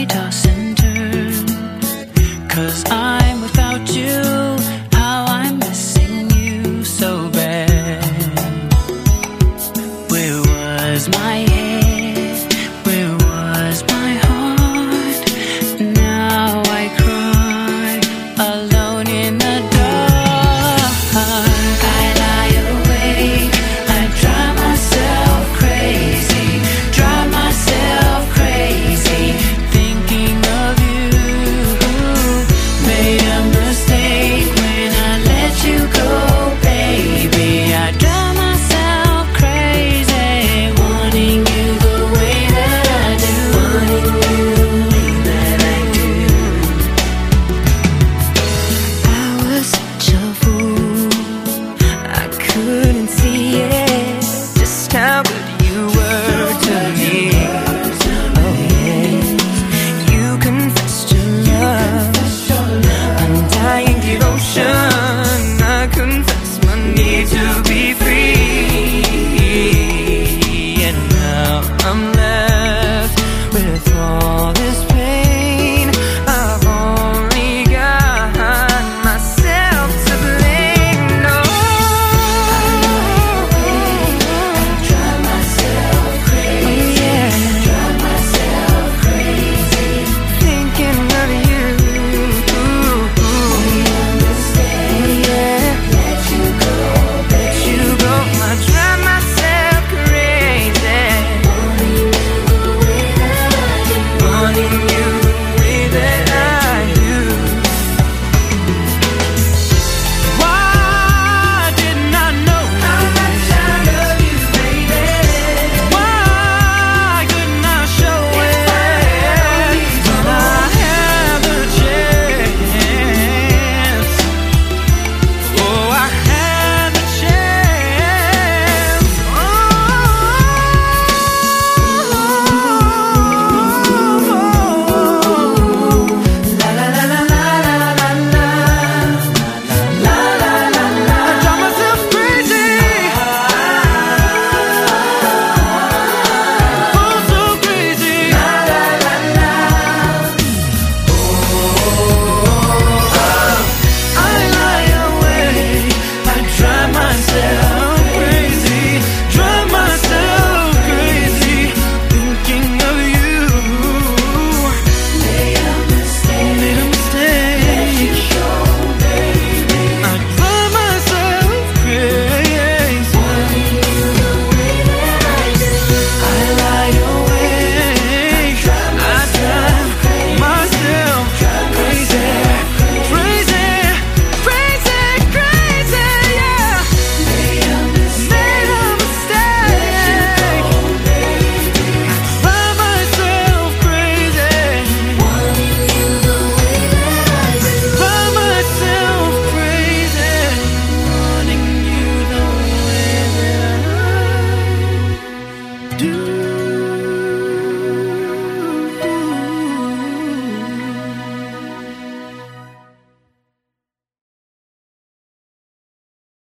I toss and turn. Cause I'm without you, how I'm missing you so bad. Where was my head? Where was my heart? Now I cry alone in the dark. I